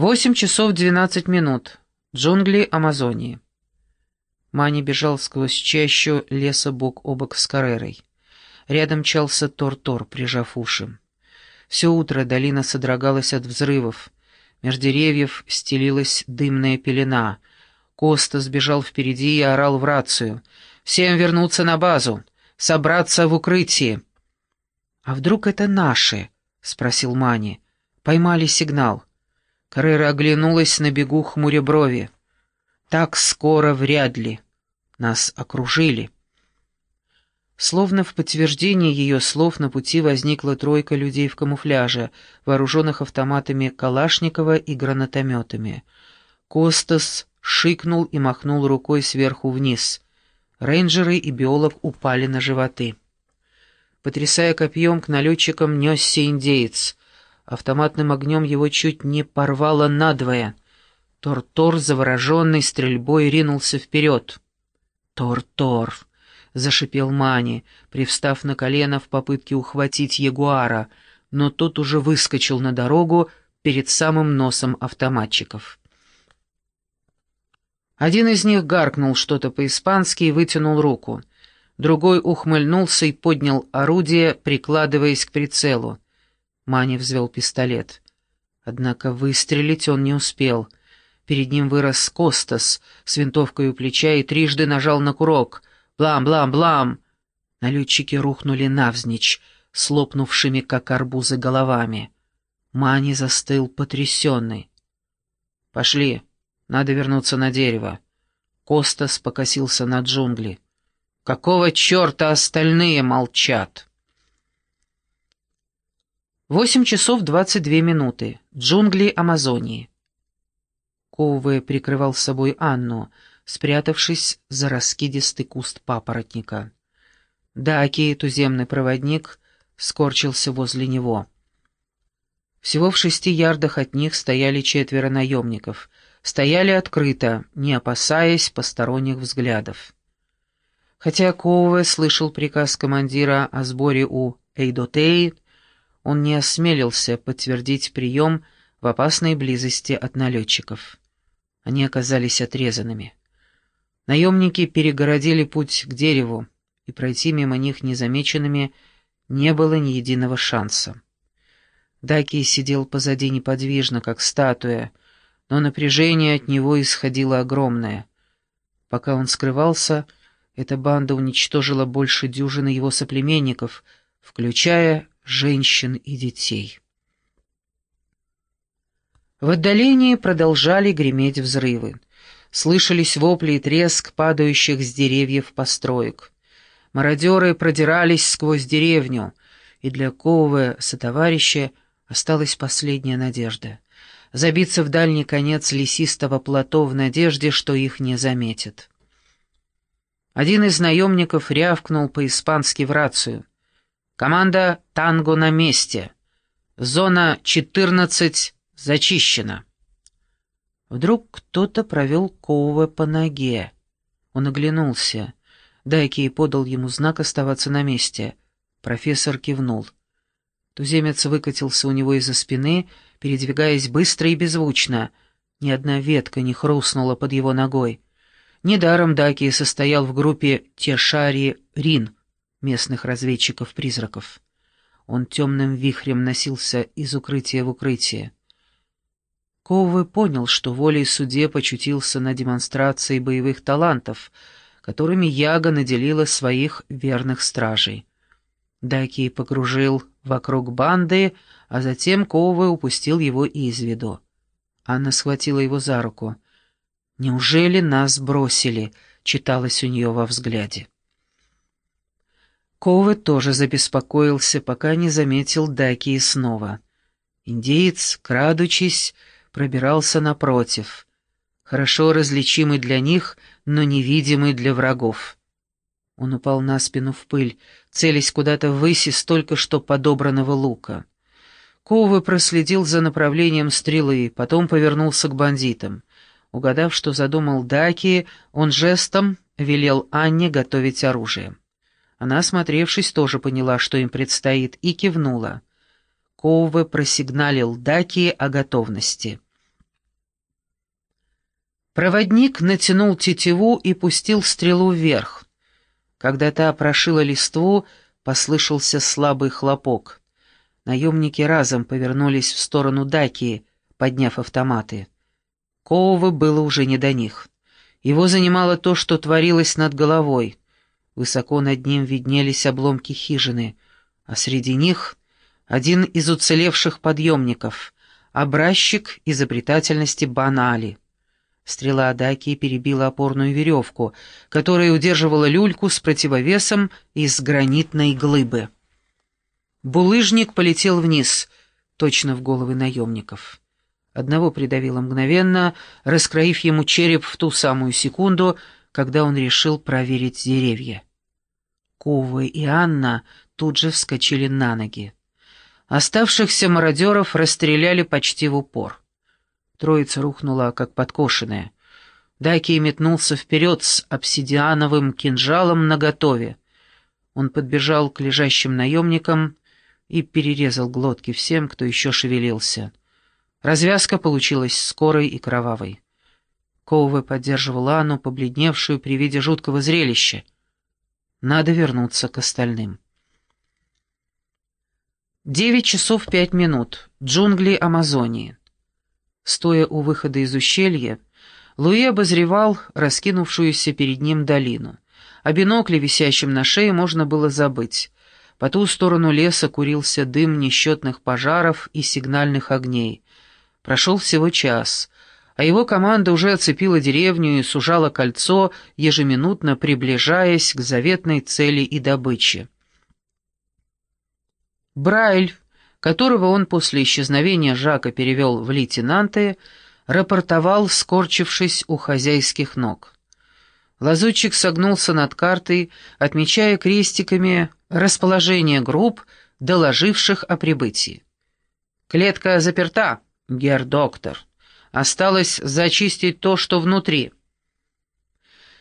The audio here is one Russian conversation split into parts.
Восемь часов двенадцать минут. Джунгли Амазонии. Мани бежал сквозь чащу леса бок о бок с Карерой. Рядом мчался Тор-Тор, прижав уши. Все утро долина содрогалась от взрывов. Меж деревьев стелилась дымная пелена. Коста сбежал впереди и орал в рацию. «Всем вернуться на базу! Собраться в укрытии!» «А вдруг это наши?» — спросил Мани. «Поймали сигнал». Каррера оглянулась на бегу хмуря брови. «Так скоро вряд ли. Нас окружили». Словно в подтверждение ее слов на пути возникла тройка людей в камуфляже, вооруженных автоматами Калашникова и гранатометами. Костас шикнул и махнул рукой сверху вниз. Рейнджеры и биолог упали на животы. Потрясая копьем, к налетчикам несся индеец. Автоматным огнем его чуть не порвало надвое. Тор-Тор, завороженный стрельбой, ринулся вперед. «Тор-Тор!» — зашипел Мани, привстав на колено в попытке ухватить ягуара, но тот уже выскочил на дорогу перед самым носом автоматчиков. Один из них гаркнул что-то по-испански и вытянул руку. Другой ухмыльнулся и поднял орудие, прикладываясь к прицелу. Мани взвел пистолет. Однако выстрелить он не успел. Перед ним вырос Костас с винтовкой у плеча и трижды нажал на курок. «Блам-блам-блам!» Налетчики рухнули навзничь, слопнувшими, как арбузы, головами. Мани застыл потрясенный. «Пошли, надо вернуться на дерево». Костас покосился на джунгли. «Какого черта остальные молчат?» Восемь часов двадцать две минуты. Джунгли Амазонии. Коуве прикрывал собой Анну, спрятавшись за раскидистый куст папоротника. Даки, туземный проводник, скорчился возле него. Всего в шести ярдах от них стояли четверо наемников. Стояли открыто, не опасаясь посторонних взглядов. Хотя Коуве слышал приказ командира о сборе у Эйдотеи, он не осмелился подтвердить прием в опасной близости от налетчиков. Они оказались отрезанными. Наемники перегородили путь к дереву, и пройти мимо них незамеченными не было ни единого шанса. Даки сидел позади неподвижно, как статуя, но напряжение от него исходило огромное. Пока он скрывался, эта банда уничтожила больше дюжины его соплеменников, включая женщин и детей. В отдалении продолжали греметь взрывы. Слышались вопли и треск падающих с деревьев построек. Мародеры продирались сквозь деревню, и для Ковы сотоварища осталась последняя надежда — забиться в дальний конец лесистого плато в надежде, что их не заметят. Один из наемников рявкнул по-испански в рацию. Команда «Танго» на месте. Зона 14 зачищена. Вдруг кто-то провел Коува по ноге. Он оглянулся. Дайки подал ему знак оставаться на месте. Профессор кивнул. Туземец выкатился у него из-за спины, передвигаясь быстро и беззвучно. Ни одна ветка не хрустнула под его ногой. Недаром Даки состоял в группе Тешари Рин — местных разведчиков-призраков. Он темным вихрем носился из укрытия в укрытие. Коувы понял, что волей суде почутился на демонстрации боевых талантов, которыми Яга наделила своих верных стражей. Даки погружил вокруг банды, а затем Коувы упустил его из виду. Анна схватила его за руку. «Неужели нас бросили?» — читалось у нее во взгляде. Ковы тоже забеспокоился, пока не заметил Даки снова. Индеец, крадучись, пробирался напротив, хорошо различимый для них, но невидимый для врагов. Он упал на спину в пыль, целясь куда-то ввысь из только что подобранного лука. Ковы проследил за направлением стрелы, потом повернулся к бандитам. Угадав, что задумал Даки, он жестом велел Анне готовить оружие. Она, осмотревшись, тоже поняла, что им предстоит, и кивнула. Коуве просигналил Даки о готовности. Проводник натянул тетиву и пустил стрелу вверх. Когда та прошила листву, послышался слабый хлопок. Наемники разом повернулись в сторону Дакии, подняв автоматы. Коувы было уже не до них. Его занимало то, что творилось над головой. Высоко над ним виднелись обломки хижины, а среди них один из уцелевших подъемников, образчик изобретательности Банали. Стрела Адаки перебила опорную веревку, которая удерживала люльку с противовесом из гранитной глыбы. Булыжник полетел вниз, точно в головы наемников. Одного придавило мгновенно, раскроив ему череп в ту самую секунду, когда он решил проверить деревья. Кова и Анна тут же вскочили на ноги. Оставшихся мародеров расстреляли почти в упор. Троица рухнула, как подкошенная. Даки метнулся вперед с обсидиановым кинжалом наготове. Он подбежал к лежащим наемникам и перерезал глотки всем, кто еще шевелился. Развязка получилась скорой и кровавой. Коуве поддерживал Анну, побледневшую при виде жуткого зрелища. Надо вернуться к остальным. Девять часов пять минут. Джунгли Амазонии. Стоя у выхода из ущелья, Луи обозревал раскинувшуюся перед ним долину. О бинокле, висящем на шее, можно было забыть. По ту сторону леса курился дым несчетных пожаров и сигнальных огней. Прошел всего час, а его команда уже оцепила деревню и сужала кольцо, ежеминутно приближаясь к заветной цели и добыче. Брайль которого он после исчезновения Жака перевел в лейтенанты, рапортовал, скорчившись у хозяйских ног. Лазутчик согнулся над картой, отмечая крестиками расположение групп, доложивших о прибытии. «Клетка заперта, гер-доктор. Осталось зачистить то, что внутри».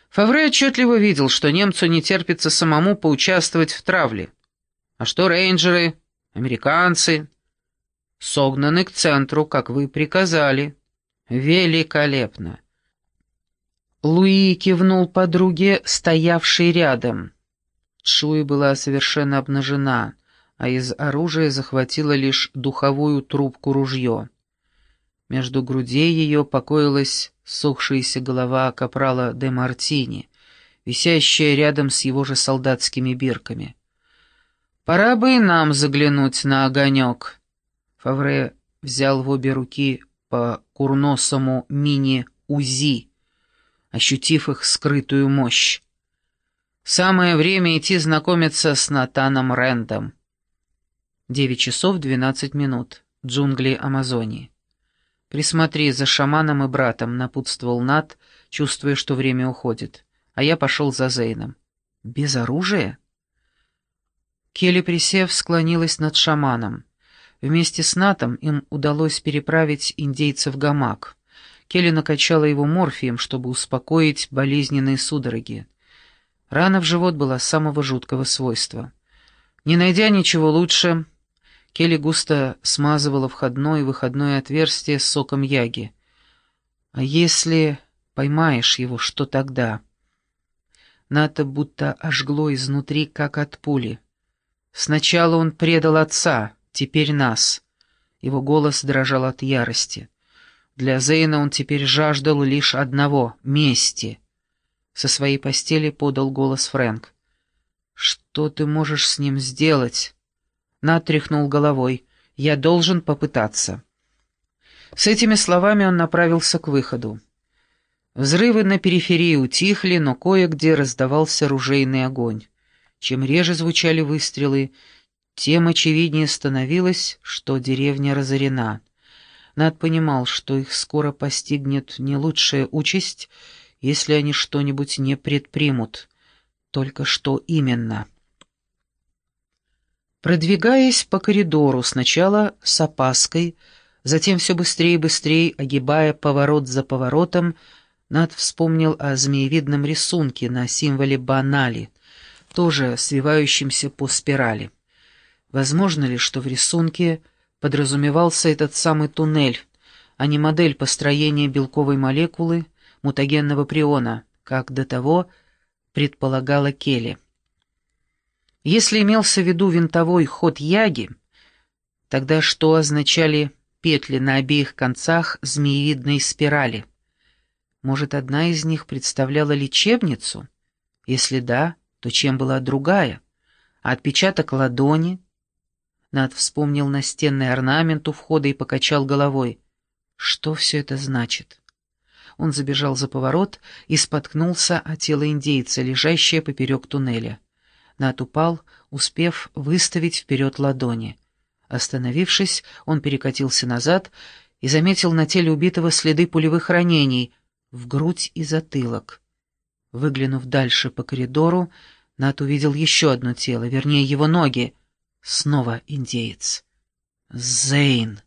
Фавре отчетливо видел, что немцу не терпится самому поучаствовать в травле. А что рейнджеры? Американцы согнаны к центру, как вы приказали. Великолепно. Луи кивнул подруге, стоявшей рядом. Шуи была совершенно обнажена, а из оружия захватила лишь духовую трубку-ружье. Между грудей ее покоилась сохшаяся голова капрала де Мартини, висящая рядом с его же солдатскими бирками. Пора бы и нам заглянуть на огонек. Фавре взял в обе руки по курносому мини-УЗИ, ощутив их скрытую мощь. Самое время идти знакомиться с Натаном Рэндом. Девять часов двенадцать минут. Джунгли Амазонии. «Присмотри за шаманом и братом», — напутствовал Нат, чувствуя, что время уходит. А я пошел за Зейном. «Без оружия?» Келли, присев, склонилась над шаманом. Вместе с Натом им удалось переправить индейца в гамак. Келли накачала его морфием, чтобы успокоить болезненные судороги. Рана в живот была самого жуткого свойства. Не найдя ничего лучше, Келли густо смазывала входное и выходное отверстие соком яги. «А если поймаешь его, что тогда?» Ната будто ожгло изнутри, как от пули. Сначала он предал отца, теперь нас. Его голос дрожал от ярости. Для Зейна он теперь жаждал лишь одного — мести. Со своей постели подал голос Фрэнк. «Что ты можешь с ним сделать?» Нат тряхнул головой. «Я должен попытаться». С этими словами он направился к выходу. Взрывы на периферии утихли, но кое-где раздавался ружейный огонь. Чем реже звучали выстрелы, тем очевиднее становилось, что деревня разорена. Над понимал, что их скоро постигнет не лучшая участь, если они что-нибудь не предпримут. Только что именно? Продвигаясь по коридору, сначала с опаской, затем все быстрее и быстрее, огибая поворот за поворотом, Над вспомнил о змеевидном рисунке на символе банали — тоже свивающимся по спирали. Возможно ли, что в рисунке подразумевался этот самый туннель, а не модель построения белковой молекулы, мутагенного приона, как до того предполагала Келли. Если имелся в виду винтовой ход яги, тогда что означали петли на обеих концах змеевидной спирали? Может, одна из них представляла лечебницу? Если да, то чем была другая? Отпечаток ладони? Над вспомнил настенный орнамент у входа и покачал головой. Что все это значит? Он забежал за поворот и споткнулся о тело индейца, лежащее поперек туннеля. Нат упал, успев выставить вперед ладони. Остановившись, он перекатился назад и заметил на теле убитого следы пулевых ранений в грудь и затылок. Выглянув дальше по коридору, Нат увидел еще одно тело, вернее, его ноги. Снова индеец. Зейн.